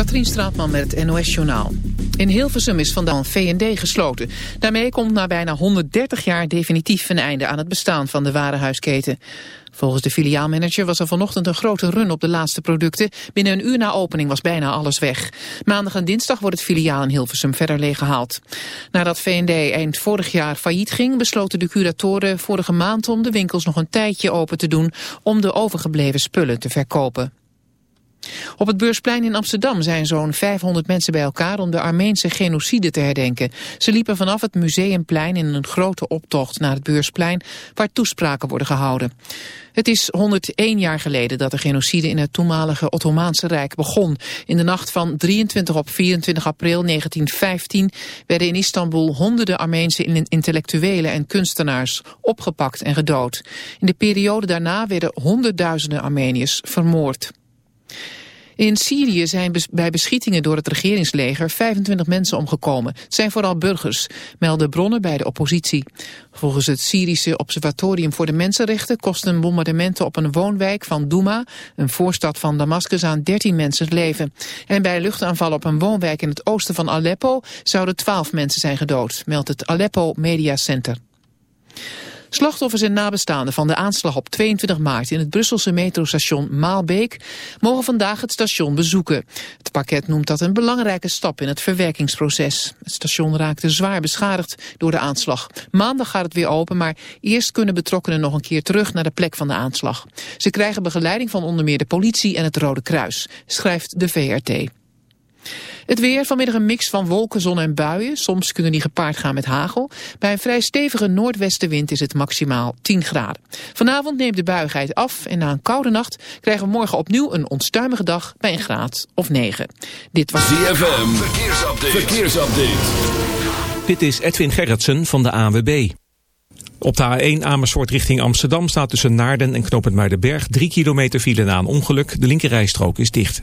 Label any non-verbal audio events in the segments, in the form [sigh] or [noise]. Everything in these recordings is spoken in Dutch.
Katrien Straatman met het NOS-journaal. In Hilversum is vandaag V&D gesloten. Daarmee komt na bijna 130 jaar definitief een einde aan het bestaan van de warenhuisketen. Volgens de filiaalmanager was er vanochtend een grote run op de laatste producten. Binnen een uur na opening was bijna alles weg. Maandag en dinsdag wordt het filiaal in Hilversum verder leeggehaald. Nadat V&D eind vorig jaar failliet ging, besloten de curatoren vorige maand om de winkels nog een tijdje open te doen om de overgebleven spullen te verkopen. Op het Beursplein in Amsterdam zijn zo'n 500 mensen bij elkaar om de Armeense genocide te herdenken. Ze liepen vanaf het Museumplein in een grote optocht naar het Beursplein waar toespraken worden gehouden. Het is 101 jaar geleden dat de genocide in het toenmalige Ottomaanse Rijk begon. In de nacht van 23 op 24 april 1915 werden in Istanbul honderden Armeense intellectuelen en kunstenaars opgepakt en gedood. In de periode daarna werden honderdduizenden Armeniërs vermoord. In Syrië zijn bij beschietingen door het regeringsleger 25 mensen omgekomen. Het zijn vooral burgers, melden bronnen bij de oppositie. Volgens het Syrische Observatorium voor de Mensenrechten kosten bombardementen op een woonwijk van Douma, een voorstad van Damascus, aan 13 mensen het leven. En bij luchtaanvallen op een woonwijk in het oosten van Aleppo zouden 12 mensen zijn gedood, meldt het Aleppo Media Center. Slachtoffers en nabestaanden van de aanslag op 22 maart in het Brusselse metrostation Maalbeek mogen vandaag het station bezoeken. Het pakket noemt dat een belangrijke stap in het verwerkingsproces. Het station raakte zwaar beschadigd door de aanslag. Maandag gaat het weer open, maar eerst kunnen betrokkenen nog een keer terug naar de plek van de aanslag. Ze krijgen begeleiding van onder meer de politie en het Rode Kruis, schrijft de VRT. Het weer, vanmiddag een mix van wolken, zon en buien. Soms kunnen die gepaard gaan met hagel. Bij een vrij stevige noordwestenwind is het maximaal 10 graden. Vanavond neemt de buigheid af en na een koude nacht krijgen we morgen opnieuw een onstuimige dag bij een graad of 9. Dit was ZFM, verkeersupdate. verkeersupdate. Dit is Edwin Gerritsen van de ANWB. Op de A1 Amersfoort richting Amsterdam staat tussen Naarden en Knopend Muidenberg 3 kilometer file na een ongeluk. De linkerrijstrook is dicht.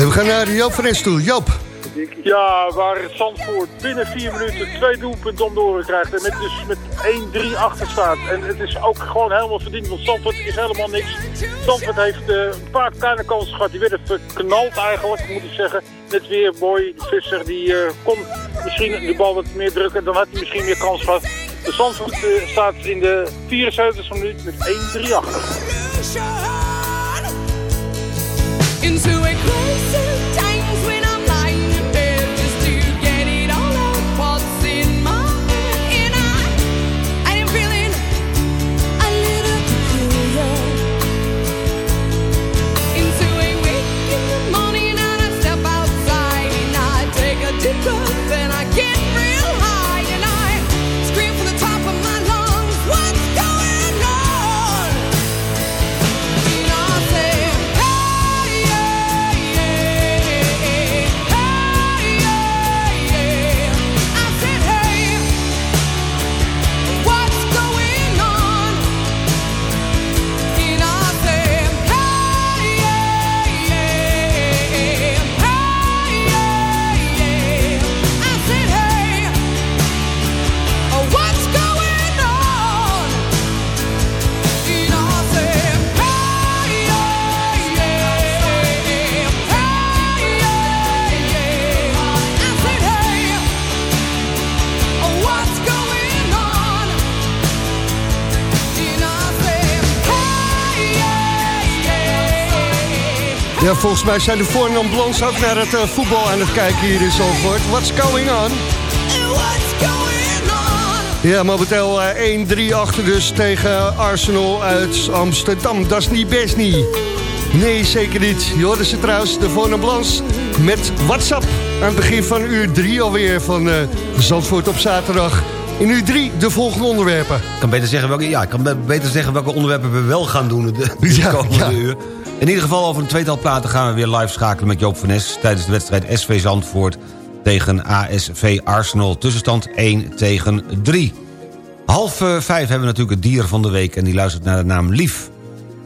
We gaan naar Joop van Es toe. Joop. Ja, waar Zandvoort binnen vier minuten twee doelpunten om de oren krijgt. En met, dus met 1-3 achter staat. En het is ook gewoon helemaal verdiend, want Zandvoort is helemaal niks. Zandvoort heeft eh, een paar kleine kansen gehad. Die werden verknald eigenlijk, moet ik zeggen. Net weer Boy Visser, die eh, kon misschien de bal wat meer drukken. Dan had hij misschien meer kans gehad. De Zandvoort eh, staat in de 74 minuut met 1-3 achter. Into a crisis Ja, volgens mij zijn de Voornam Blons ook naar het eh, voetbal aan het kijken hier in Zandvoort. What's going on? what's going on Ja, momenteel eh, 1-3 achter dus tegen Arsenal uit Amsterdam. Dat is niet best niet. Nee, zeker niet. Je hoorde ze trouwens, de Blons met WhatsApp. Aan het begin van uur 3 alweer van eh, Zandvoort op zaterdag. In uur 3 de volgende onderwerpen. Ik kan beter zeggen welke, ja, ik kan be- beter zeggen welke onderwerpen we wel gaan doen de, de Ja, komende ja. uur. In ieder geval over een tweetal platen gaan we weer live schakelen met Joop van Nes... tijdens de wedstrijd SV Zandvoort tegen ASV Arsenal. Tussenstand 1 tegen 3. Half eh, vijf hebben we natuurlijk het dier van de week... en die luistert naar de naam Lief.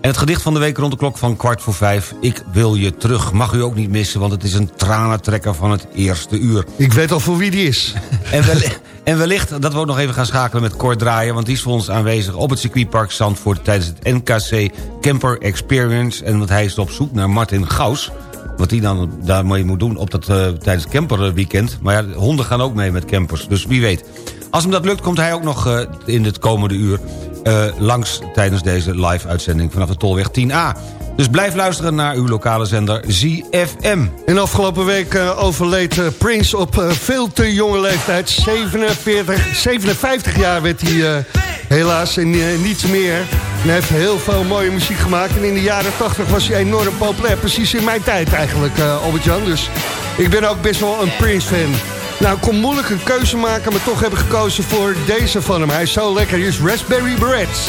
En het gedicht van de week rond de klok van kwart voor vijf... Ik wil je terug. Mag u ook niet missen, want het is een tranentrekker van het eerste uur. Ik weet al voor wie die is. [laughs] En, wel, en wellicht dat we ook nog even gaan schakelen met Kort Draaien... want die is voor ons aanwezig op het circuitpark Zandvoort... tijdens het NKC Camper Experience. En want hij is op zoek naar Martin Gaus. Wat hij dan daarmee moet doen op dat, eh, tijdens camperweekend. Maar ja, de honden gaan ook mee met campers, dus wie weet. Als hem dat lukt, komt hij ook nog eh, in het komende uur... eh, langs tijdens deze live-uitzending vanaf de Tolweg 10A. Dus blijf luisteren naar uw lokale zender ZFM. En afgelopen week eh, overleed eh, Prince op eh, veel te jonge leeftijd. 47, 57 jaar werd hij eh, helaas en niets meer. En hij heeft heel veel mooie muziek gemaakt. En in de jaren 80 was hij enorm populair. Precies in mijn tijd eigenlijk, eh, Albert-Jan. Dus ik ben ook best wel een Prince-fan. Nou, ik kon moeilijk een keuze maken, maar toch heb ik gekozen voor deze van hem. Hij is zo lekker, hier is Raspberry Berets.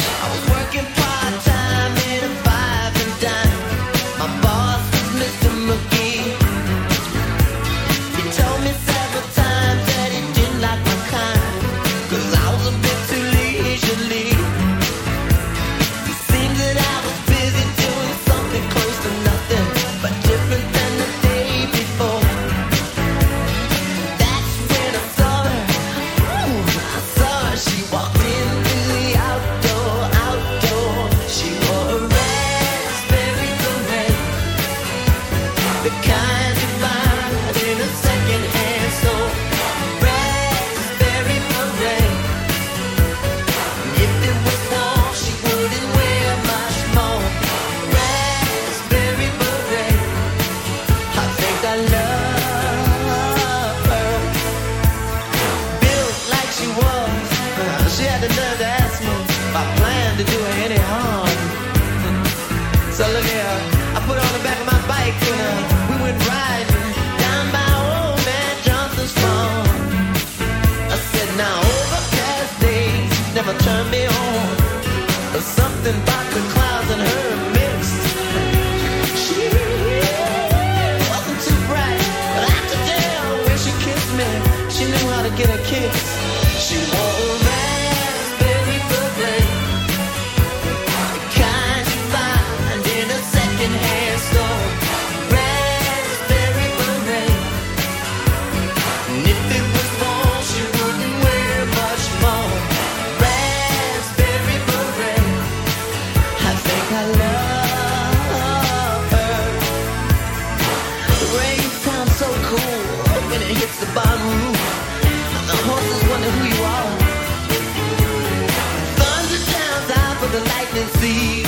Lightning.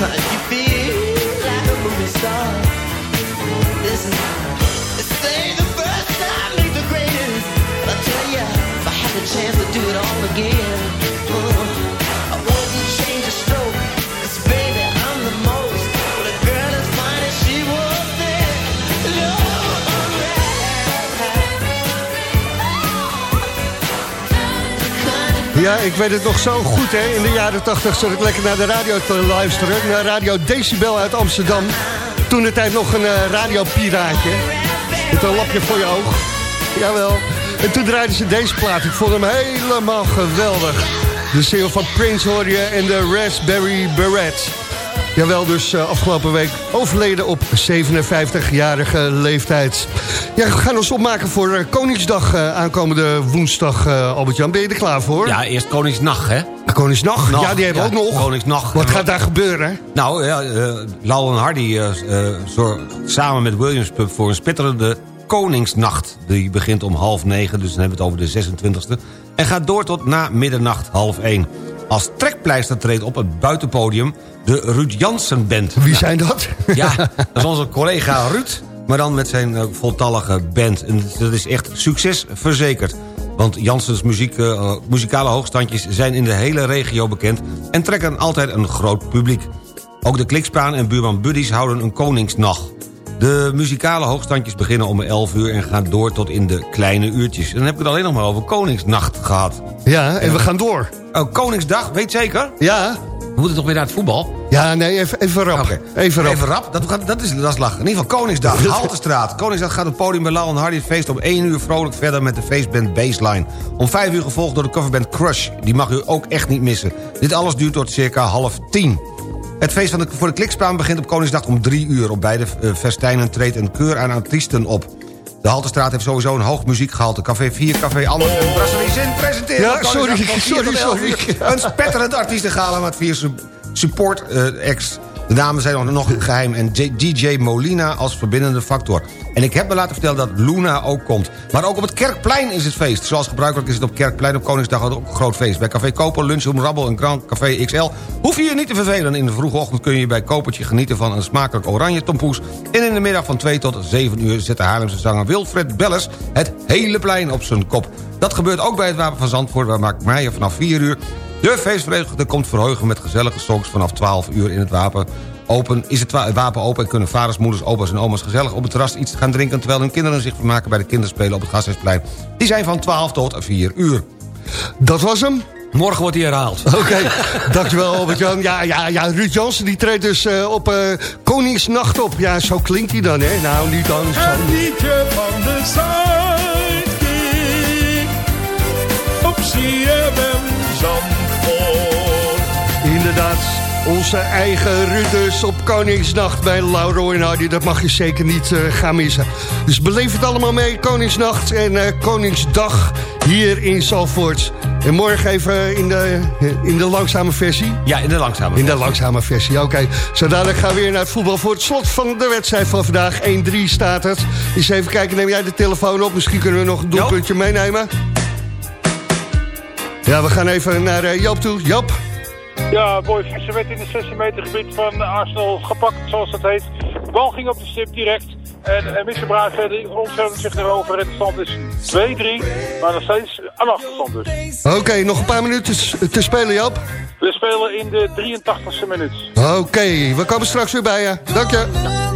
You feel like a movie star. This is this ain't the first time, ain't the greatest. I tell ya, if I had the chance to do it all again, Ja, ik weet het nog zo goed, hè. In de jaren 80 zat ik lekker naar de radio te luisteren. Naar Radio Decibel uit Amsterdam. Toen de tijd nog een eh, radiopiraatje. Met een lapje voor je oog. Jawel. En toen draaiden ze deze plaat. Ik vond hem helemaal geweldig. De single van Prince hoor je en de Raspberry Beret. Jawel, dus eh, afgelopen week overleden op 57-jarige leeftijd. Ja, we gaan ons opmaken voor eh, Koningsdag eh, aankomende woensdag, Albert-Jan. Ben je er klaar voor? Ja, eerst Koningsnacht, hè? Koningsnacht, Nacht, ja, die hebben we ja, ook nog. Koningsnacht. Wat gaat daar gebeuren? Nou, ja, Lau en Hardy eh, zorgt samen met Williams Pub voor een spitterende Koningsnacht. Die begint om half negen, dus dan hebben we het over de 26e. En gaat door tot na middernacht, half één. Als trekpleister treedt op het buitenpodium de Ruud Jansen Band. Wie zijn dat? Ja, [laughs] dat is onze collega Ruud, maar dan met zijn eh, voltallige band. En dat is echt succes verzekerd. Want Janssens muziek, eh, muzikale hoogstandjes zijn in de hele regio bekend... en trekken altijd een groot publiek. Ook de Klikspaan en buurman Buddies houden een koningsnacht. De muzikale hoogstandjes beginnen om 11 uur en gaan door tot in de kleine uurtjes. En dan heb ik het alleen nog maar over Koningsnacht gehad. Ja, en we gaan door. Oh, Koningsdag, weet zeker? Ja, We moeten toch weer naar het voetbal? ja nee, even, even rap. Even rap. Even rap, dat, gaat- dat, is, dat is lachen. In ieder geval Koningsdag, [laughs] Haltestraat. Koningsdag gaat het podium bij Lau en Hardy het feest om 1 uur vrolijk verder met de feestband Baseline. Om 5 uur gevolgd door de coverband Crush. Die mag u ook echt niet missen. Dit alles duurt tot circa half 10. Het feest van de, voor de Klikspaan begint op Koningsdag om 3 uur. Op beide eh, festijnen treedt een keur aan artiesten op. De Haltestraat heeft sowieso een hoog muziekgehalte. Café 4, Café Anders en Brasserie Zin presenteren... Ja, sorry, van 4 sorry, tot 11 sorry. Een spetterend artiestengala met vier su- support eh, acts. De namen zijn nog, geheim en DJ Molina als verbindende factor. En ik heb me laten vertellen dat Luna ook komt. Maar ook op het Kerkplein is het feest. Zoals gebruikelijk is het op Kerkplein op Koningsdag ook een groot feest. Bij Café Koper, Lunchroom Rabbel en Grand Café XL... hoef je je niet te vervelen. In de vroege ochtend kun je bij Kopertje genieten van een smakelijk oranje tompoes. En in de middag van 2 tot 7 uur zet de Haarlemse zanger Wilfred Belles... het hele plein op zijn kop. Dat gebeurt ook bij het Wapen van Zandvoort... waar Mark Meijer vanaf 4 uur de feestverenigde komt verheugen met gezellige songs vanaf 12 uur in het wapen. Open, is het wa- wapen open en kunnen vaders, moeders, opa's en oma's gezellig op het terras iets gaan drinken... terwijl hun kinderen zich vermaken bij de kinderspelen op het Gasthuisplein. Die zijn van 12 tot 4 uur. Dat was hem. Morgen wordt hij herhaald. Oké, [laughs] dankjewel Albert-Jan. Ja, ja, ja, Ruud Jansen die treedt dus eh, op eh, Koningsnacht op. Ja, zo klinkt hij dan, hè? Nou, niet dan. Zo. Het liedje van de Sidekick op CFM Zandvoort. Inderdaad, onze eigen Ruud dus op Koningsnacht bij Lauro en Hardy. Dat mag je zeker niet eh, gaan missen. Dus beleef het allemaal mee, Koningsnacht en eh, Koningsdag hier in Zalvoort. En morgen even in de, in de langzame versie. Ja, in de langzame. In de langzame versie, oké. Zo dadelijk gaan we weer naar het voetbal voor het slot van de wedstrijd van vandaag. 1-3 staat het. Eens even kijken, neem jij de telefoon op? Misschien kunnen we nog een doelpuntje meenemen. Ja, we gaan even naar eh, Joop toe. Joop. Ja, Boy Visser werd in het 16 meter gebied van Arsenal gepakt, zoals dat heet. De bal ging op de stip direct. En, en. Braat verder ontfermt zich erover. En de stand is 2-3, maar nog steeds een achterstand dus. Oké, nog een paar minuten te spelen, Joop. We spelen in de 83ste minuut. Oké, we komen straks weer bij je. Dank je.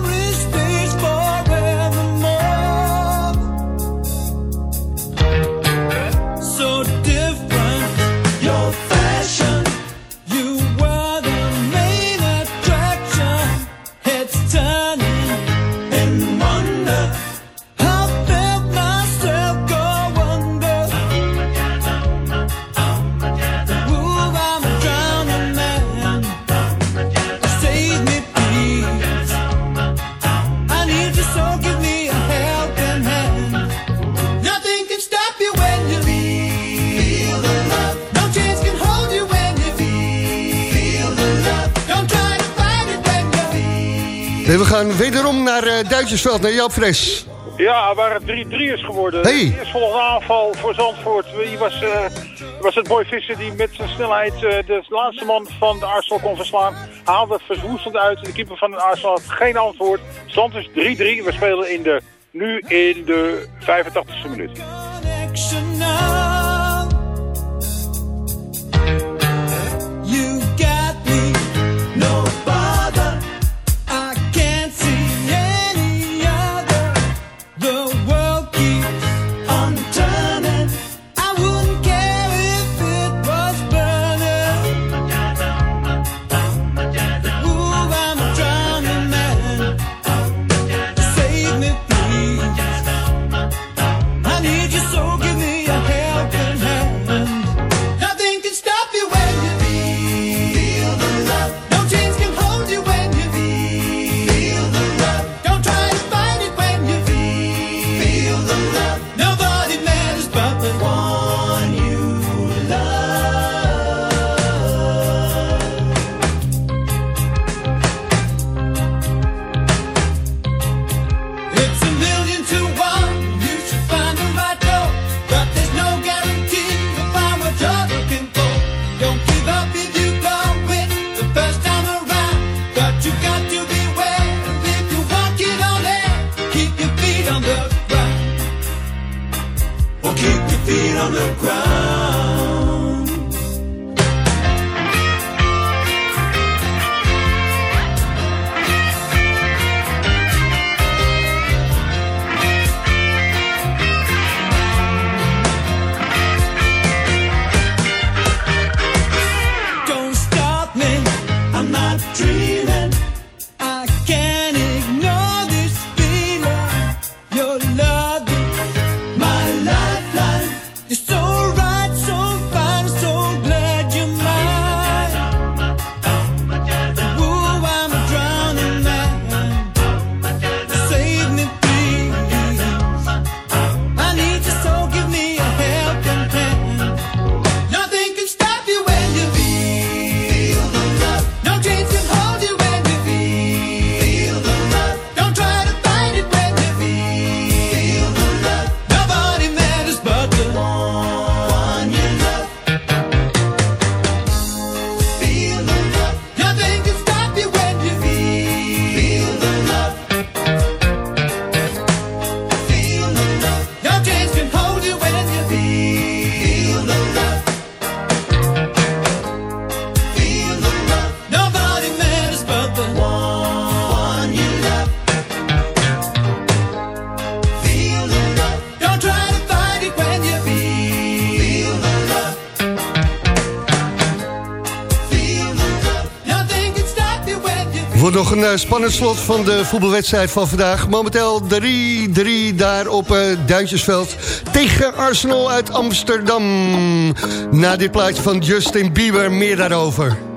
wederom naar eh, Duitsersveld, naar Jan Fres. Ja, waar het 3-3 is geworden. Hey. De eerstvolgende aanval voor Zandvoort. Hier was, eh, was het Boy Visser die met zijn snelheid eh, de laatste man van de Arsenal kon verslaan. Haalde het verwoestend uit. De keeper van de Arsenal had geen antwoord. Stand dus is 3-3. We spelen in de, nu in de 85e minuut. Eh, spannend slot van de voetbalwedstrijd van vandaag. Momenteel 3-3 daar op uh, Duintjesveld tegen Arsenal uit Amsterdam. Na dit plaatje van Justin Bieber meer daarover.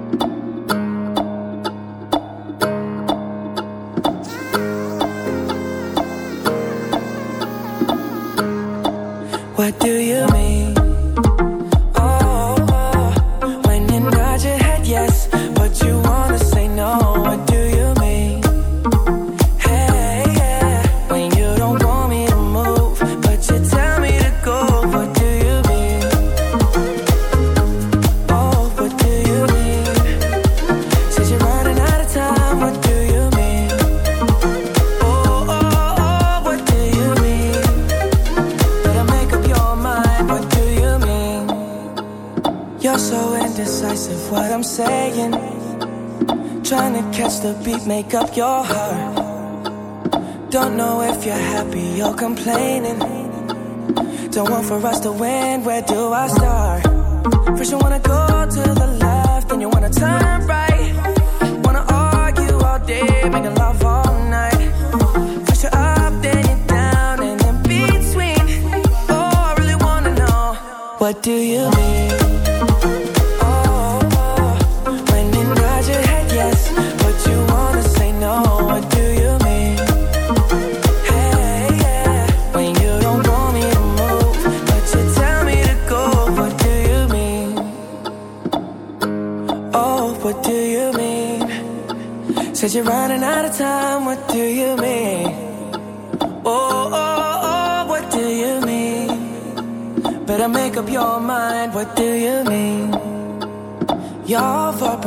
What do you mean?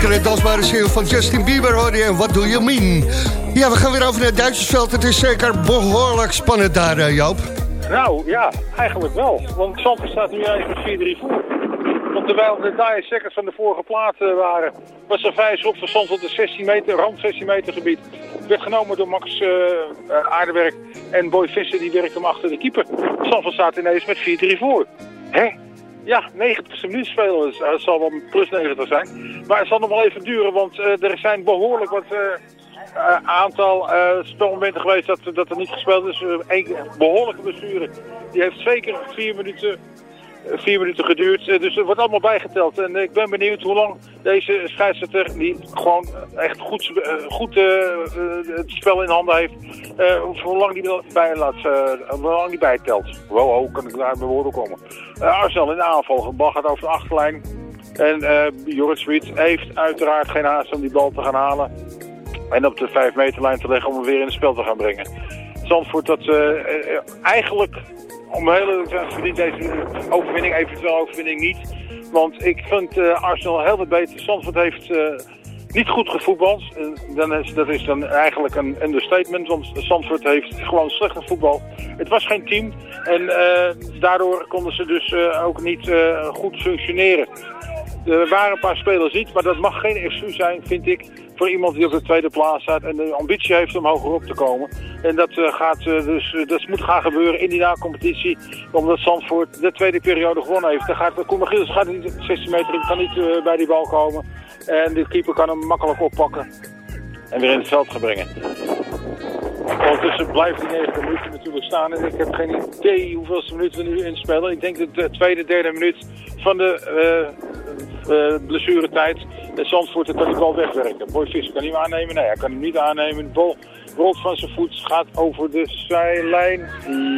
Lekkere dansbare single van Justin Bieber hoor je en What Do You Mean? Ja, we gaan weer over naar het Duitsersveld. Het is zeker behoorlijk spannend daar, eh, Joop. Nou, ja, eigenlijk wel. Want Zandvoort staat nu eigenlijk 4-3 voor. Want terwijl de Dire Seconds van de vorige plaat eh, waren, was er vijf op van Zandvoort de 16 meter, rand 16 meter gebied. Werd genomen door Max eh, Aardewerk en Boy Visser, die werkt hem achter de keeper. Zandvoort staat ineens met 4-3 voor. Hè? Ja, 90 minuten spelen, dus, eh, het zal wel plus 90 zijn. Maar het zal nog wel even duren, want eh, er zijn behoorlijk wat... eh, aantal eh, spelmomenten geweest dat, dat er niet gespeeld is. Een behoorlijke blessure. Die heeft zeker vier minuten, vier minuten geduurd. Eh, dus er wordt allemaal bijgeteld. En ik ben benieuwd hoe lang deze scheidsrechter, die gewoon echt goed, eh, goed eh, eh, het spel in handen heeft, eh, hoe lang die bij laat, eh, hoe lang die bijtelt. Wow, hoe kan ik daar mijn woorden komen? Eh, Arsenal in de aanval. Bal gaat over de achterlijn. En eh Jorrit Smit heeft uiteraard geen haast om die bal te gaan halen en op de 5 meterlijn te leggen om hem weer in het spel te gaan brengen. Zandvoort dat eh, eh, eigenlijk om een hele verdient deze overwinning, eventueel overwinning niet. Want ik vind eh, Arsenal heel wat beter. Zandvoort heeft eh, niet goed gevoetbald. Eh, dan is, dat is dan eigenlijk een understatement, want Zandvoort heeft gewoon slecht voetbal. Het was geen team en daardoor konden ze dus ook niet goed functioneren. Er waren een paar spelers niet, maar dat mag geen excuus zijn, vind ik, voor iemand die op de tweede plaats staat en de ambitie heeft om hogerop te komen. En dat, eh, gaat, eh, dus, eh, dat moet gaan gebeuren in die na-competitie, omdat Zandvoort de tweede periode gewonnen heeft. Dan gaat, Koen Giels gaat niet 16 meter, in, kan niet bij die bal komen. En de keeper kan hem makkelijk oppakken en weer in het veld gaan brengen. Ondertussen blijft die 90 minuten natuurlijk staan en ik heb geen idee hoeveelste minuten we nu inspelen. Ik denk dat de tweede, derde minuut van de blessuretijd. En Zandvoort kan die bal wegwerken. Boy Visser kan hij hem aannemen? Nee, hij kan hem niet aannemen. De bal rolt van zijn voet, gaat over de zijlijn.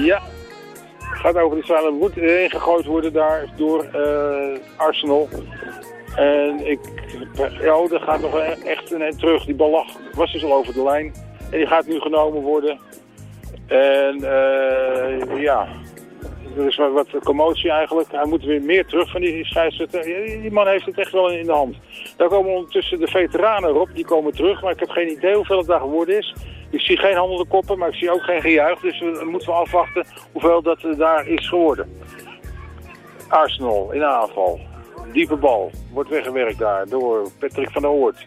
Ja, gaat over de zijlijn. Moet ingegooid worden daar door eh, Arsenal. En ik, ja, oh, er gaat nog echt een terug. Die bal lag, was dus al over de lijn. En die gaat nu genomen worden. En eh, ja, er is wat, commotie eigenlijk. Hij moet weer meer terug van die scheidsrechter. Die man heeft het echt wel in de hand. Daar komen ondertussen de veteranen op, die komen terug. Maar ik heb geen idee hoeveel het daar geworden is. Ik zie geen handen koppen, maar ik zie ook geen gejuich. Dus we moeten we afwachten hoeveel dat er daar is geworden. Arsenal in aanval. Diepe bal. Wordt weggewerkt daar door Patrick van der Oort.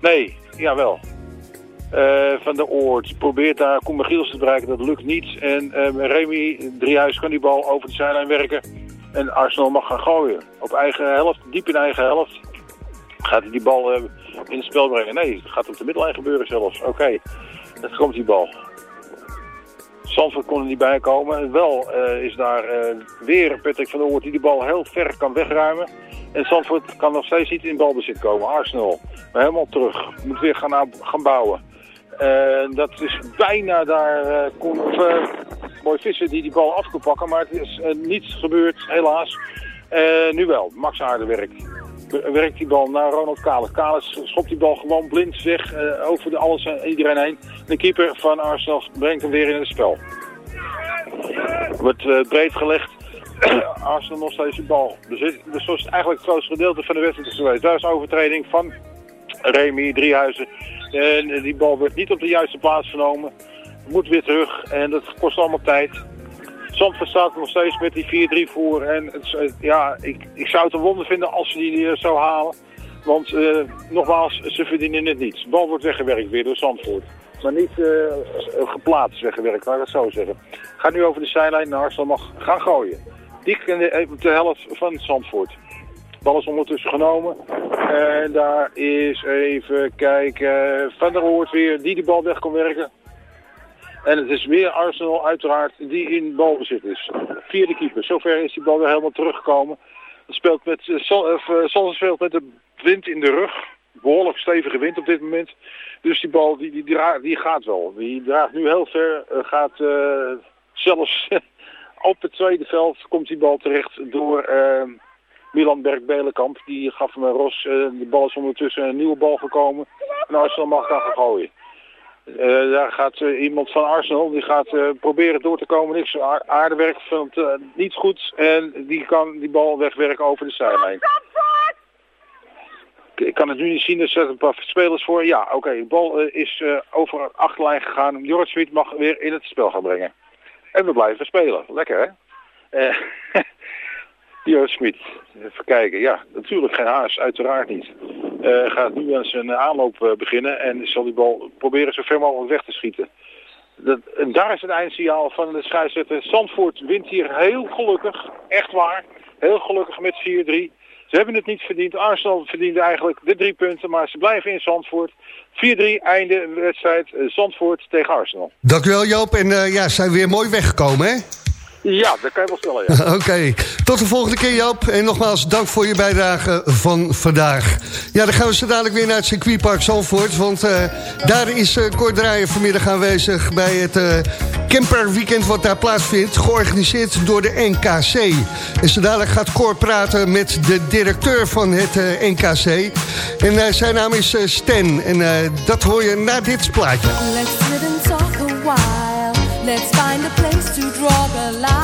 Nee, jawel. Eh, van der Oort probeert daar Koen Giels te bereiken. Dat lukt niet. En eh, Remy Driehuis kan die bal over de zijlijn werken. En Arsenal mag gaan gooien. Op eigen helft, diep in eigen helft. Gaat hij die bal eh, in het spel brengen? Nee, het gaat op de middellijn gebeuren zelfs. Oké, dan komt die bal. Zandvoort kon er niet bij komen. En wel eh, is daar eh, weer Patrick van der Oort die die bal heel ver kan wegruimen. En Zandvoort kan nog steeds niet in balbezit komen. Arsenal, helemaal terug. Moet weer gaan, aan- gaan bouwen. Dat is bijna daar eh Koen, of, eh, Mooi Visser die die bal af kan pakken. Maar het is eh, niets gebeurd, helaas. Nu wel, Max Aardewerk. Werkt die bal naar Ronald Kalis. Kalis schopt die bal gewoon blind weg over de alles en iedereen heen. De keeper van Arsenal brengt hem weer in het spel. Wordt breed gelegd. [clears throat] Arsenal nog steeds de bal. Dus is eigenlijk het grootste gedeelte van de wedstrijd geweest. Daar is overtreding van Remy Driehuizen. En die bal werd niet op de juiste plaats genomen. Moet weer terug en dat kost allemaal tijd. Zandvoort staat nog steeds met die 4-3 voor. En het, ja, ik, ik zou het een wonder vinden als ze die eh, zou halen. Want eh, nogmaals, ze verdienen het niet. De bal wordt weggewerkt weer door Zandvoort. Maar niet eh, geplaatst weggewerkt, laat ik het zo zeggen. Gaat nu over de zijlijn naar Arsenal mag gaan gooien. Die even de helft van Zandvoort. Bal is ondertussen genomen. En daar is even kijken. Van der Hoort weer, die de bal weg kon werken. En het is weer Arsenal uiteraard die in balbezit is. Vierde keeper. Zover is die bal weer helemaal teruggekomen. Speelt met, uh, speelt met de wind in de rug. Behoorlijk stevige wind op dit moment. Dus die bal die, die, die gaat wel. Die draagt nu heel ver. gaat zelfs [laughs] op het tweede veld komt die bal terecht door eh, Milan Berg-Belenkamp. Die gaf een ros. eh, de bal is ondertussen een nieuwe bal gekomen. En Arsenal mag gaan gooien. Eh, daar gaat eh, iemand van Arsenal, die gaat proberen door te komen. Niks aar- aardewerk, vindt niet goed. En die kan die bal wegwerken over de zijlijn. Ik- kan het nu niet zien, er zetten een paar spelers voor. Ja, oké, de bal is over de achterlijn gegaan. Jorrit Smit mag weer in het spel gaan brengen. En we blijven spelen. Lekker, hè? [laughs] Eh Jorrit Smit, even kijken. Ja, natuurlijk geen haas, uiteraard niet. Eh, gaat nu aan zijn aanloop eh, beginnen en zal die bal proberen zo ver mogelijk weg te schieten. Dat, en daar is het eindsignaal van de scheidsrechter. Zandvoort wint hier heel gelukkig, echt waar, heel gelukkig met 4-3. Ze hebben het niet verdiend. Arsenal verdiende eigenlijk de drie punten, maar ze blijven in Zandvoort. 4-3, einde wedstrijd. eh, Zandvoort tegen Arsenal. Dankjewel Joop. En eh, ja, zijn weer mooi weggekomen, hè? Ja, dat kan je wel stellen, ja. [laughs] Oké, tot de volgende keer Joop. En nogmaals, dank voor je bijdrage van vandaag. Ja, dan gaan we zo dadelijk weer naar het circuitpark Zandvoort. Want eh, daar is uh, Cor Draaier vanmiddag aanwezig bij het eh, camperweekend wat daar plaatsvindt. Georganiseerd door de NKC. En zo dadelijk gaat Cor praten met de directeur van het eh, NKC. En eh, zijn naam is eh, Stan. En eh, dat hoor je na dit plaatje. Let's sit and talk a while. Let's find a place to draw the line.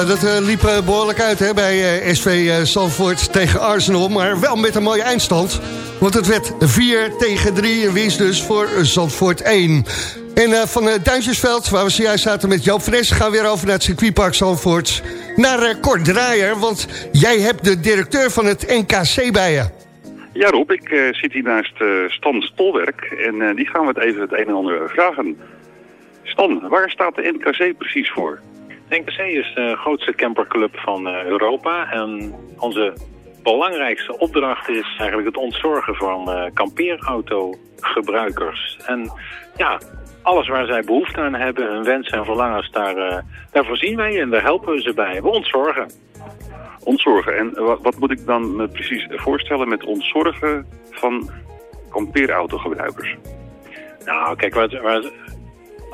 Ja, dat eh, liep eh, behoorlijk uit hè, bij eh, SV eh, Zandvoort tegen Arsenal. Maar wel met een mooie eindstand. Want het werd 4 tegen 3 en winst dus voor eh, Zandvoort 1. En eh, van het Duintjesveld, waar we zojuist zaten met Joop van Es... gaan we weer over naar het circuitpark Zandvoort. Naar eh, Kort Draaier, want jij hebt de directeur van het NKC bij je. Ja Rob, ik eh, zit hier naast eh, Stan Stolwerk en eh, die gaan we het even het een en ander vragen. Stan, waar staat de NKC precies voor? NKC is de grootste camperclub van eh, Europa en onze belangrijkste opdracht is eigenlijk het ontzorgen van eh kampeerautogebruikers. En ja, alles waar zij behoefte aan hebben, hun wensen en verlangens, daar, eh, daar voorzien wij en daar helpen we ze bij. We ontzorgen. Ontzorgen. En eh, wat, wat moet ik dan me precies voorstellen met ontzorgen van kampeerautogebruikers? Nou, kijk, waar, waar,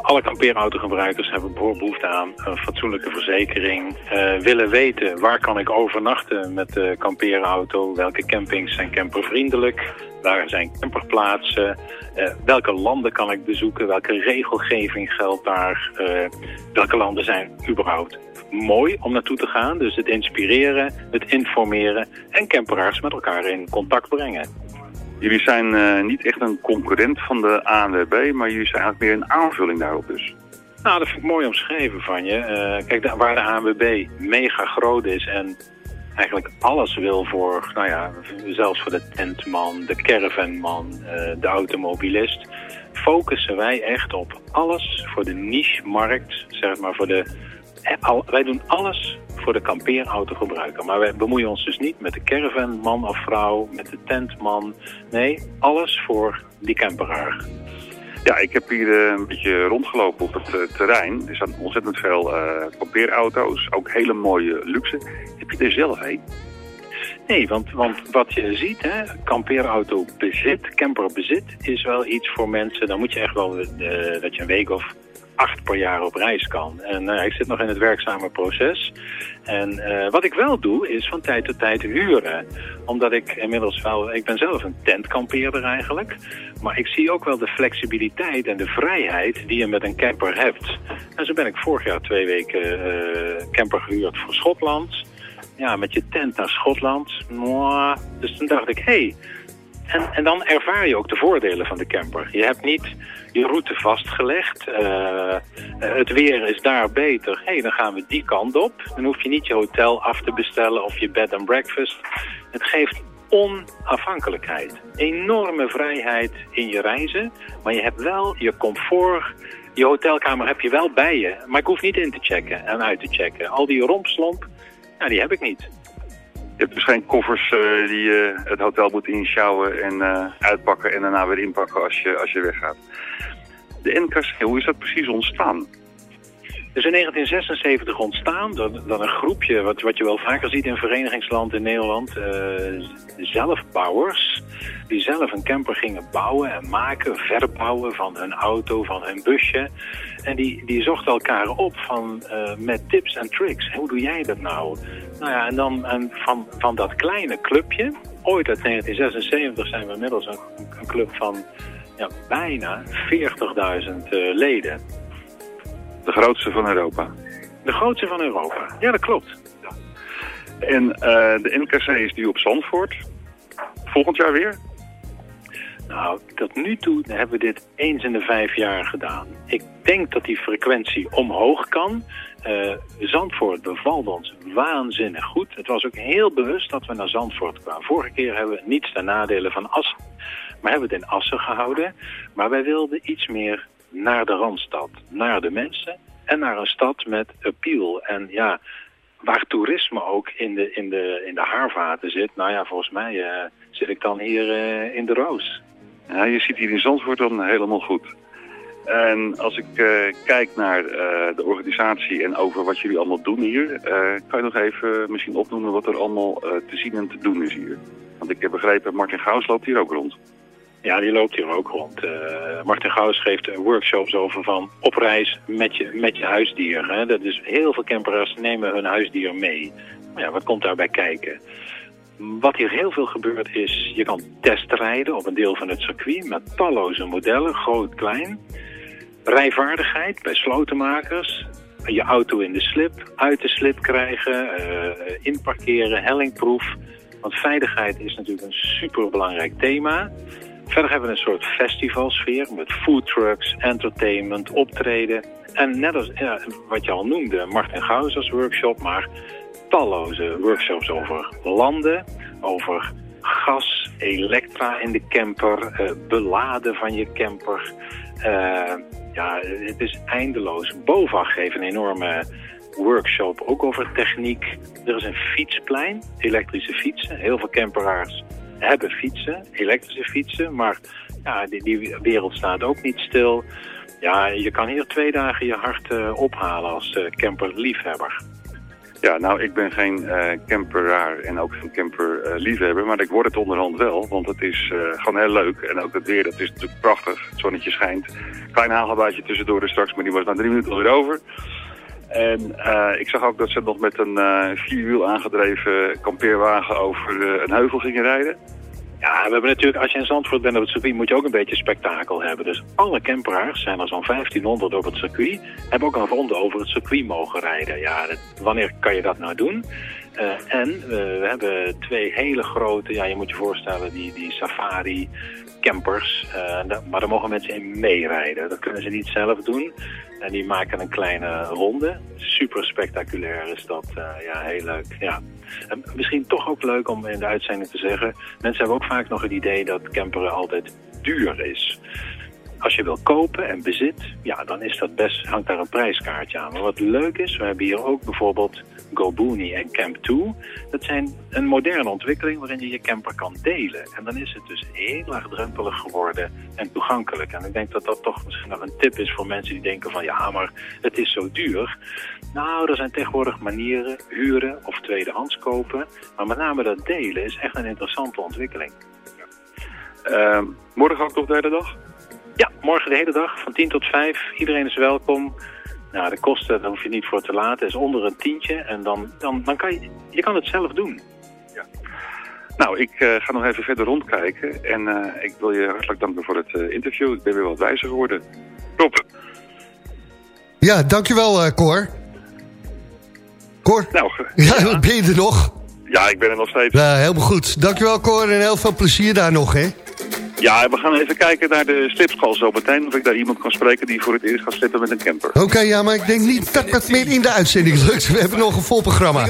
alle kampeerautogebruikers hebben behoefte aan een fatsoenlijke verzekering. eh, willen weten waar kan ik overnachten met de kampeerauto. Welke campings zijn campervriendelijk. Waar zijn camperplaatsen. eh, welke landen kan ik bezoeken. Welke regelgeving geldt daar. eh, welke landen zijn überhaupt mooi om naartoe te gaan. Dus het inspireren, het informeren en camperaars met elkaar in contact brengen. Jullie zijn eh, niet echt een concurrent van de ANWB, maar jullie zijn eigenlijk meer een aanvulling daarop dus. Nou, dat vind ik mooi omschreven van je. Eh, kijk, waar de ANWB mega groot is en eigenlijk alles wil voor, nou ja, zelfs voor de tentman, de caravanman, eh, de automobilist, focussen wij echt op alles voor de niche-markt, zeg maar voor de... eh, al- wij doen alles voor de kampeerautogebruiker. Maar wij bemoeien ons dus niet met de caravanman of vrouw, met de tentman. Nee, alles voor die camperaar. Ja, ik heb hier eh, een beetje rondgelopen op het eh, terrein. Er staan ontzettend veel kampeerauto's, ook hele mooie luxe. Heb je er zelf een? Nee, want, want wat je ziet, hè, kampeerauto bezit, camperbezit, is wel iets voor mensen. Dan moet je echt wel dat je een week of acht per jaar op reis kan. En eh, ik zit nog in het werkzame proces. En eh, wat ik wel doe, is van tijd tot tijd huren. Omdat ik inmiddels wel, ik ben zelf een tentkampeerder eigenlijk. Maar ik zie ook wel de flexibiliteit en de vrijheid die je met een camper hebt. En zo ben ik vorig jaar twee weken eh, camper gehuurd voor Schotland ja, met je tent naar Schotland. Mwah. Dus toen dacht ik, hé. Hey. En, en dan ervaar je ook de voordelen van de camper. Je hebt niet je route vastgelegd. eh, het weer is daar beter. Hé, hey, dan gaan we die kant op. Dan hoef je niet je hotel af te bestellen of je bed and breakfast. Het geeft onafhankelijkheid. Enorme vrijheid in je reizen. Maar je hebt wel je comfort. Je hotelkamer heb je wel bij je. Maar ik hoef niet in te checken en uit te checken. Al die rompslomp, ja, die heb ik niet. Je hebt geen koffers eh, die je het hotel moet inschouwen en eh, uitpakken en daarna weer inpakken als je, als je weggaat. De NKC, hoe is dat precies ontstaan? Is in 1976 ontstaan door een groepje, wat, wat je wel vaker ziet in verenigingsland in Nederland, eh, zelfbouwers, die zelf een camper gingen bouwen en maken, verbouwen van hun auto, van hun busje. En die, die zochten elkaar op van, eh, met tips en tricks. Hoe doe jij dat nou? Nou ja, en dan en van, van dat kleine clubje, ooit uit 1976 zijn we inmiddels een, een club van ja, bijna 40.000 eh, leden. De grootste van Europa. De grootste van Europa. Ja, dat klopt. En eh, de NKC is nu op Zandvoort. Volgend jaar weer? Nou, tot nu toe hebben we dit eens in de vijf jaar gedaan. Ik denk dat die frequentie omhoog kan. Eh, Zandvoort bevalt ons waanzinnig goed. Het was ook heel bewust dat we naar Zandvoort kwamen. Vorige keer hebben we niets ten nadele van Assen. Maar hebben we het in Assen gehouden. Maar wij wilden iets meer naar de Randstad. Naar de mensen. En naar een stad met appeal. En ja, waar toerisme ook in de, in de, in de haarvaten zit. Nou ja, volgens mij eh, zit ik dan hier eh, in de roos. Ja, je ziet hier in Zandvoort dan helemaal goed. En als ik eh, kijk naar de organisatie en over wat jullie allemaal doen hier, kan je nog even misschien opnoemen wat er allemaal te zien en te doen is hier? Want ik heb begrepen, Martin Gauws loopt hier ook rond. Ja, die loopt hier ook rond. Eh, Martin Gauws geeft workshops over van op reis met je, met je huisdier. Hè. Dat is, heel veel camperaars nemen hun huisdier mee. Maar ja, wat komt daarbij kijken? Wat hier heel veel gebeurt is, je kan testrijden op een deel van het circuit met talloze modellen, groot, klein. Rijvaardigheid bij slotenmakers. Je auto in de slip, uit de slip krijgen, eh, inparkeren, hellingproef. Want veiligheid is natuurlijk een superbelangrijk thema. Verder hebben we een soort festivalsfeer met foodtrucks, entertainment, optreden. En net als ja, wat je al noemde, Martin Gauws als workshop, maar talloze workshops over landen, over gas, elektra in de camper, eh, beladen van je camper. Eh, ja, het is eindeloos. BOVAG geeft een enorme workshop, ook over techniek. Er is een fietsplein, elektrische fietsen. Heel veel camperaars hebben fietsen, elektrische fietsen. Maar ja, die, die wereld staat ook niet stil. Ja, je kan hier twee dagen je hart eh, ophalen als eh, camperliefhebber. Ja, nou, ik ben geen eh, camperaar en ook geen camperliefhebber, maar ik word het onderhand wel, want het is gewoon heel leuk. En ook het weer, dat is natuurlijk prachtig. Het zonnetje schijnt. Klein hagelbuitje tussendoor er straks, maar die was na drie minuten alweer over. En eh, ik zag ook dat ze nog met een eh, vierwiel aangedreven kampeerwagen over eh, een heuvel gingen rijden. Ja, we hebben natuurlijk, als je in Zandvoort bent op het circuit, moet je ook een beetje spektakel hebben. Dus alle camperaars, zijn er zo'n 1500 op het circuit, hebben ook een ronde over het circuit mogen rijden. Ja, wanneer kan je dat nou doen? En we hebben twee hele grote, ja, je moet je voorstellen, die, die safari campers. Eh, maar daar mogen mensen in meerijden. Dat kunnen ze niet zelf doen. En die maken een kleine ronde. Super spectaculair is dat. eh, ja, heel leuk. Ja. En misschien toch ook leuk om in de uitzending te zeggen. Mensen hebben ook vaak nog het idee dat camperen altijd duur is. Als je wil kopen en bezit, ja, dan is dat best, hangt daar een prijskaartje aan. Maar wat leuk is, we hebben hier ook bijvoorbeeld GoBooney en Camp 2. Dat zijn een moderne ontwikkeling waarin je je camper kan delen. En dan is het dus heel laagdrempelig geworden en toegankelijk. En ik denk dat dat toch misschien nog een tip is voor mensen die denken van... ja, maar het is zo duur. Nou, er zijn tegenwoordig manieren, huren of tweedehands kopen. Maar met name dat delen is echt een interessante ontwikkeling. Ehm, morgen ook nog de hele dag? Ja, morgen de hele dag van 10 tot 5. Iedereen is welkom. Nou, de kosten, daar hoef je niet voor te laten, is onder een tientje. En dan, dan, dan kan je, je kan het zelf doen. Nou, ik eh, ga nog even verder rondkijken. En eh, ik wil je hartelijk danken voor het eh, interview. Ik ben weer wat wijzer geworden. Top. Ja, dankjewel eh Cor. Cor? Nou, Ja, [laughs] ben je er nog? ja, ik ben er nog steeds. Ja, helemaal goed. Dankjewel Cor en heel veel plezier daar nog, hè? Ja, we gaan even kijken naar de slipschool zo meteen. Of ik daar iemand kan spreken die voor het eerst gaat slippen met een camper. Oké, ja, maar ik denk niet dat het meer in de uitzending lukt. We hebben nog een vol programma.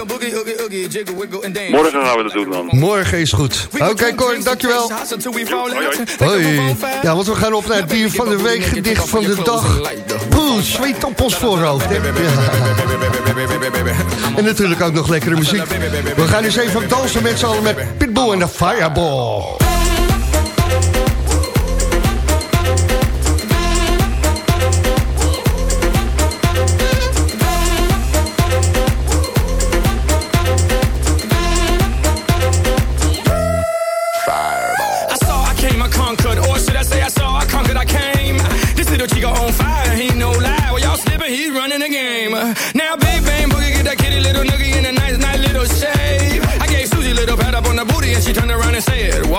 Morgen gaan we dat doen dan. Morgen is goed. Oké, Cor, dankjewel. Hoi. Ja, want we gaan op naar het dier van de week, gedicht van de dag. Oeh, zweet op ons voorhoofd. Ja. En natuurlijk ook nog lekkere muziek. We gaan eens even dansen met z'n allen met Pitbull en de Fireball.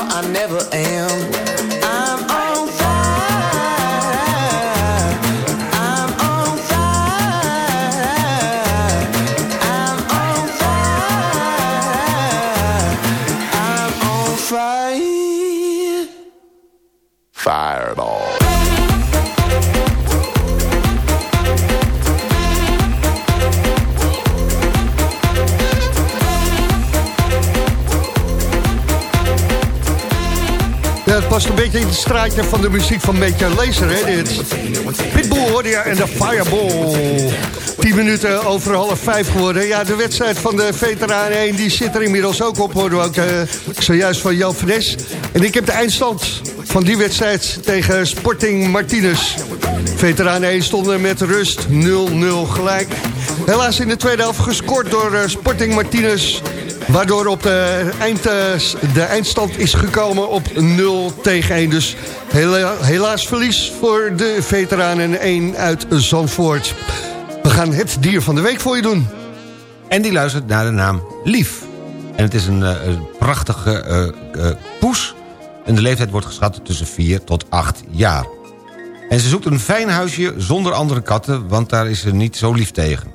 I never am. Het straatje van de muziek van Beetje Laser, hè, dit. Pitbull hoorde je en de Fireball. 10 minuten over half vijf geworden. Ja, de wedstrijd van de Veteraan 1, die zit er inmiddels ook op, hoorden we ook eh, zojuist van Jan Fres. En ik heb de eindstand van die wedstrijd tegen Sporting Martinez. Veteraan 1 stonden met rust 0-0 gelijk. Helaas in de tweede helft gescoord door eh, Sporting Martinez... Waardoor op de, eind, eh, de eindstand is gekomen op 0 tegen 1. Dus hela- helaas verlies voor de veteranen 1 uit Zandvoort. We gaan het dier van de week voor je doen. En die luistert naar de naam Lief. En het is een, eh, prachtige eh, eh, poes. En de leeftijd wordt geschat tussen 4 tot 8 jaar. En ze zoekt een fijn huisje zonder andere katten... want daar is ze niet zo lief tegen.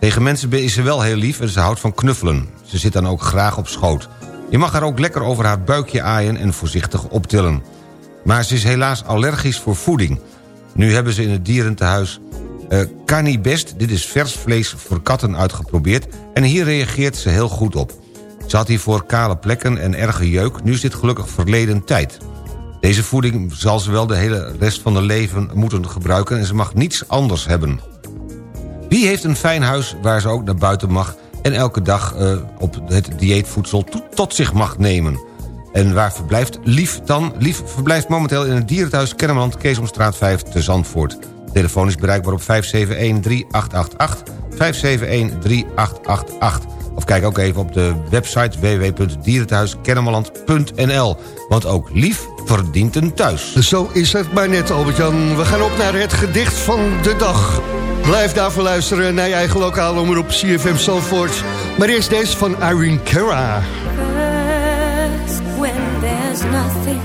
Tegen mensen is ze wel heel lief en ze houdt van knuffelen. Ze zit dan ook graag op schoot. Je mag haar ook lekker over haar buikje aaien en voorzichtig optillen. Maar ze is helaas allergisch voor voeding. Nu hebben ze in het dierentehuis eh Canibest, dit is vers vlees voor katten uitgeprobeerd... en hier reageert ze heel goed op. Ze had hiervoor kale plekken en erge jeuk, nu is dit gelukkig verleden tijd. Deze voeding zal ze wel de hele rest van haar leven moeten gebruiken... en ze mag niets anders hebben. Wie heeft een fijn huis waar ze ook naar buiten mag... en elke dag eh, op het dieetvoedsel to- tot zich mag nemen? En waar verblijft Lief dan? Lief verblijft momenteel in het dierenthuis Kennemerland... Keesomstraat 5 te Zandvoort. Telefoon is bereikbaar op 571-3888, 571-3888. Of kijk ook even op de website www.dierenthuiskennemerland.nl. Want ook Lief verdient een thuis. Zo is het maar net, Albert-Jan. We gaan op naar het gedicht van de dag. Blijf daarvoor luisteren naar je eigen lokale omroep CFM Zandvoort. Maar eerst deze van Irene Cara. When there's nothing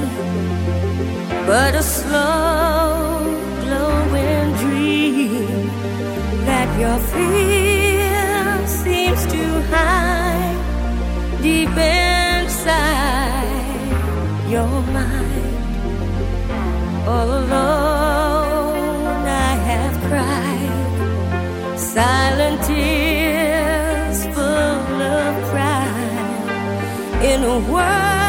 but a slow glowing dream that your fear seems to hide deep inside your mind. All alone, silent tears full of pride. In a world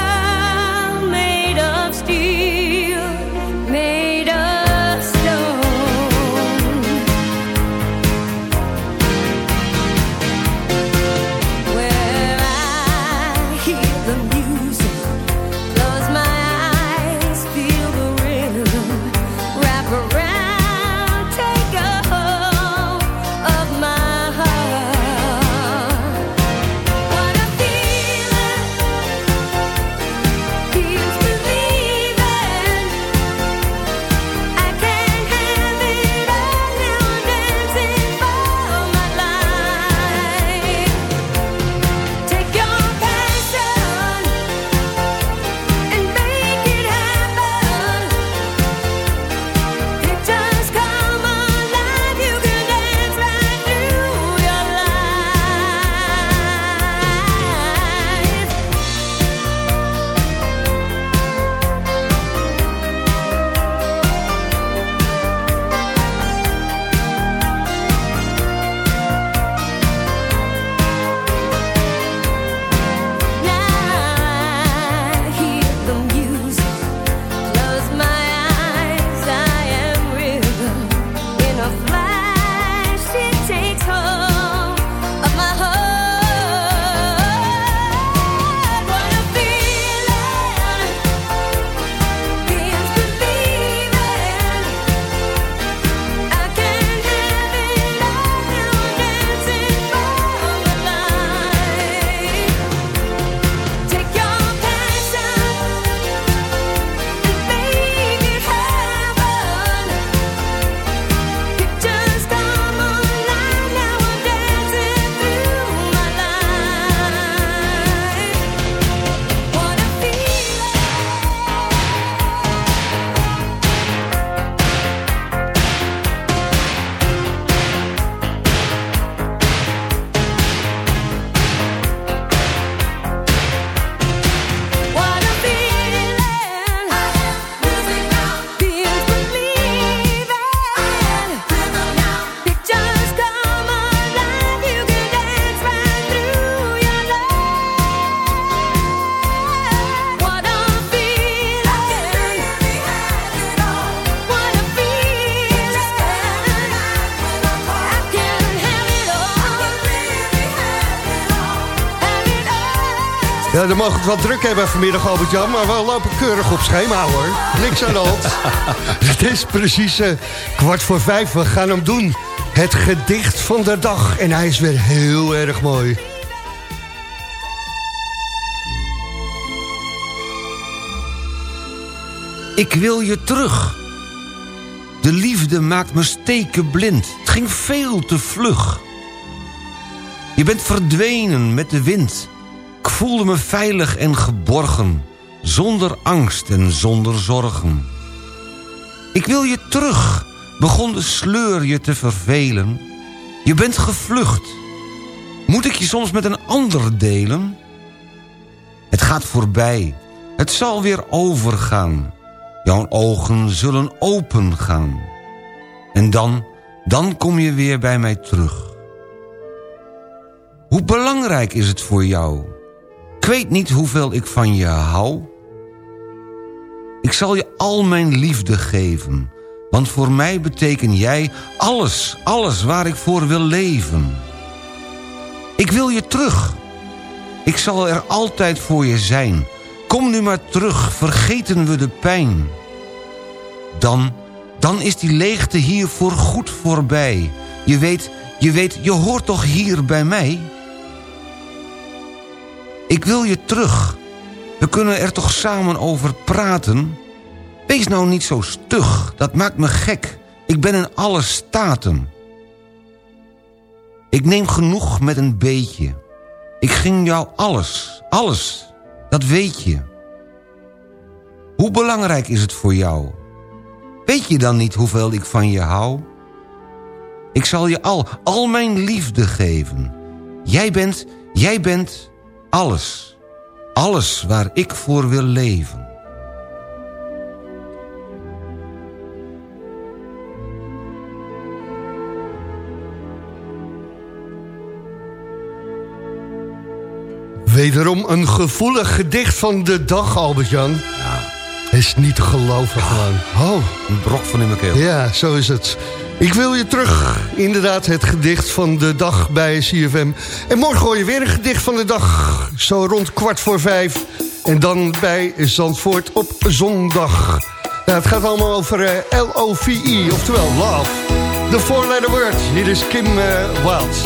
Ja, dan mogen we het wel druk hebben vanmiddag, Albert-Jan... maar we lopen keurig op schema, hoor. Niks aan de hand. [laughs] Het is precies eh, kwart voor vijf. We gaan hem doen. Het gedicht van de dag. En hij is weer heel erg mooi. Ik wil je terug. De liefde maakt me steken blind. Het ging veel te vlug. Je bent verdwenen met de wind. Ik voelde me veilig en geborgen. Zonder angst en zonder zorgen. Ik wil je terug. Begon de sleur je te vervelen. Je bent gevlucht. Moet ik je soms met een ander delen? Het gaat voorbij. Het zal weer overgaan. Jouw ogen zullen opengaan. En dan, dan kom je weer bij mij terug. Hoe belangrijk is het voor jou? Ik weet niet hoeveel ik van je hou. Ik zal je al mijn liefde geven. Want voor mij beteken jij alles, alles waar ik voor wil leven. Ik wil je terug. Ik zal er altijd voor je zijn. Kom nu maar terug, vergeten we de pijn. Dan, dan is die leegte hier voor goed voorbij. Je weet, je weet, je hoort toch hier bij mij? Ik wil je terug. We kunnen er toch samen over praten? Wees nou niet zo stug, dat maakt me gek. Ik ben in alle staten. Ik neem genoeg met een beetje. Ik ging jou alles, alles, dat weet je. Hoe belangrijk is het voor jou? Weet je dan niet hoeveel ik van je hou? Ik zal je al, al mijn liefde geven. Jij bent, jij bent alles. Alles waar ik voor wil leven. Wederom een gevoelig gedicht van de dag, Albert-Jan. Ja. Is niet te geloven gewoon. Oh. Een brok van in mijn keel. Ja, zo is het. Ik wil je terug. Inderdaad, het gedicht van de dag bij CFM. En morgen gooi je weer een gedicht van de dag. Zo rond kwart voor vijf. En dan bij Zandvoort op zondag. Nou, het gaat allemaal over eh, L-O-V-E, oftewel love. De four-letter word. Hier is Kim eh, Wilds.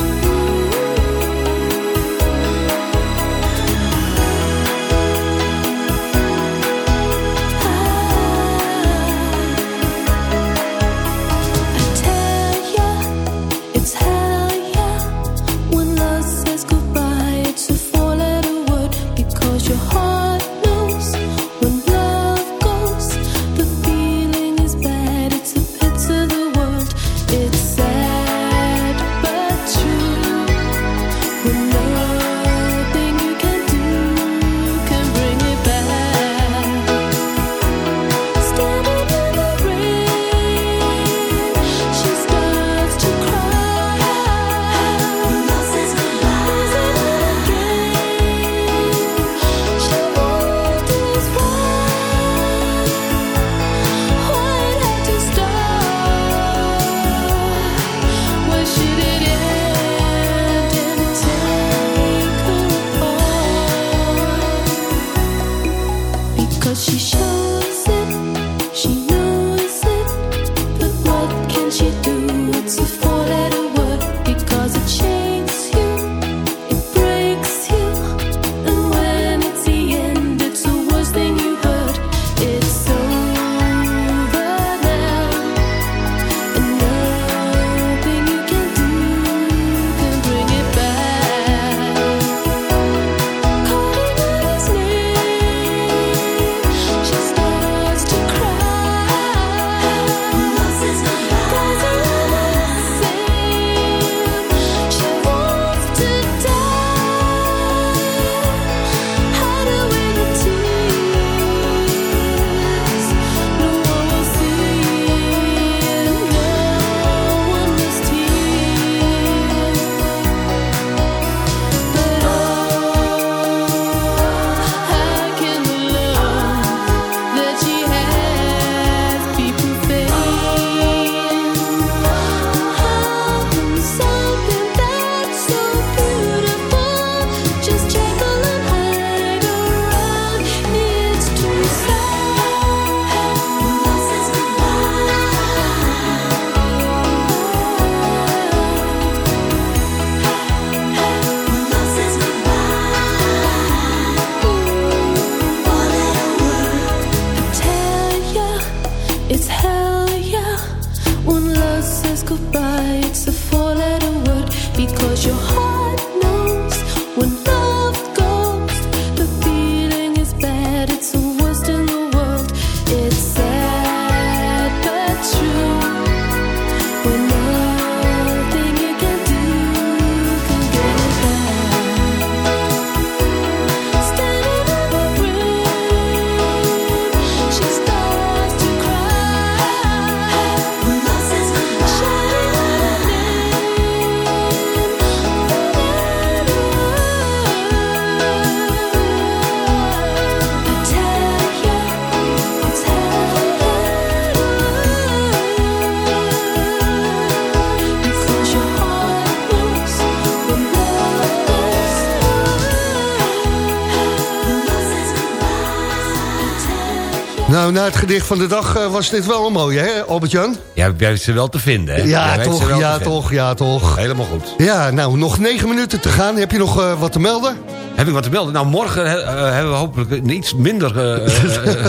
Het gedicht van de dag eh, was dit wel een mooie, hè, Albert-Jan? Jij weet ze wel te vinden, hè? Ja, Jij toch, ja, toch, ja, toch. Helemaal goed. Ja, nou, nog negen minuten te gaan. Heb je nog eh, wat te melden? Heb ik wat te melden? Nou, morgen eh, hebben we hopelijk een iets minder eh,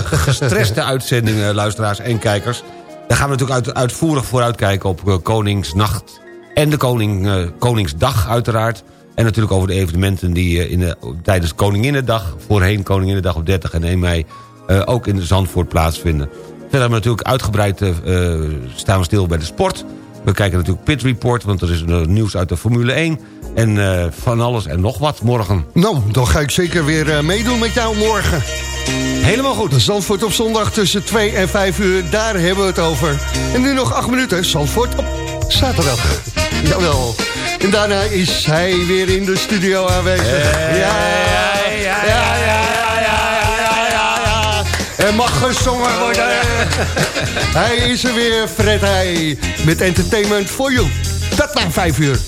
[laughs] gestreste uitzending, luisteraars en kijkers. Daar gaan we natuurlijk uit, uitvoerig vooruitkijken op Koningsnacht en de Koning, Koningsdag uiteraard. En natuurlijk over de evenementen die in de, tijdens Koninginnedag, voorheen Koninginnedag op 30 en 1 mei, eh, ook in Zandvoort plaatsvinden. Verder hebben natuurlijk uitgebreid eh, eh, staan we stil bij de sport. We kijken natuurlijk Pit Report, want er is nieuws uit de Formule 1. En van alles en nog wat morgen. Nou, dan ga ik zeker weer meedoen met jou morgen. Helemaal goed. Zandvoort op zondag tussen 2 en 5 uur, daar hebben we het over. En nu nog 8 minuten, Zandvoort op zaterdag. [laughs] Jawel. En daarna is hij weer in de studio aanwezig. ja, ja. ja. ja mag gezongen worden. [laughs] hij is er weer, Fred Heij, met Entertainment for You. Dat na 5 uur.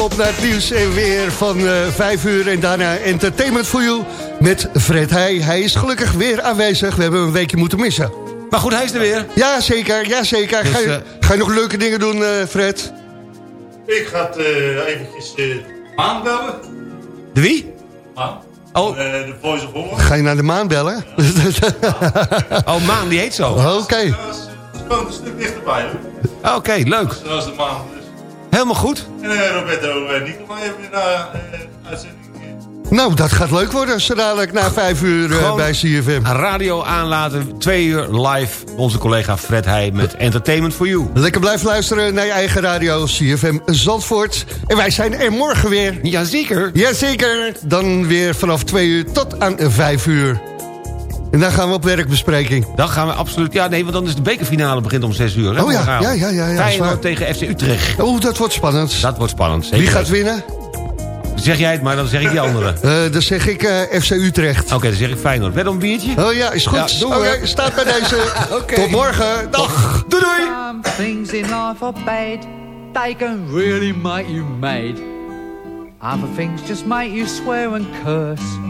We op naar het nieuws en weer van eh 5 uur. En daarna Entertainment for You met Fred Heij. Hij is gelukkig weer aanwezig. We hebben hem een weekje moeten missen. Maar goed, hij is er weer. Ja, zeker. Ja, zeker. Dus, ga, je, eh, ga je nog leuke dingen doen, eh, Fred? Ik ga het eh, eventjes eh Maan bellen. De wie? Maan. Oh. Eh, de Voice of Holland. Ga je naar de maan bellen? [laughs] oh, Maan, die heet zo. Oké. Ze woont een stuk dichterbij hoor. Oké, leuk. Dat was de Maan. Helemaal goed. En eh, Roberto uh, Nicolai hebben we na eh, uitzending eh, Nou, dat gaat leuk worden, zo dadelijk na vijf uur eh, bij CFM. Radio aanlaten, twee uur live. Onze collega Fred Heij met Entertainment for You. Lekker blijf luisteren naar je eigen radio, CFM Zandvoort. En wij zijn er morgen weer. Jazeker. Jazeker. Dan weer vanaf twee uur tot aan vijf uur. En dan gaan we op werkbespreking. Dan gaan we absoluut... Ja, nee, want dan is de bekerfinale begint om 6 uur. Hè, Oh ja, ja, ja, ja, ja. Feyenoord tegen FC Utrecht. Oh, dat wordt spannend. Dat wordt spannend. Zeker. Wie gaat winnen? Zeg jij het maar, dan zeg ik die andere. [laughs] Eh, dan zeg ik eh, FC Utrecht. Oké, dan zeg ik Feyenoord. Om een biertje? Oh ja, is goed. Ja, Oké, staat bij deze. [laughs] Tot morgen. Dag. Doei doei. Some things in life are bad. They can really make you mad. Other things just make you swear and curse.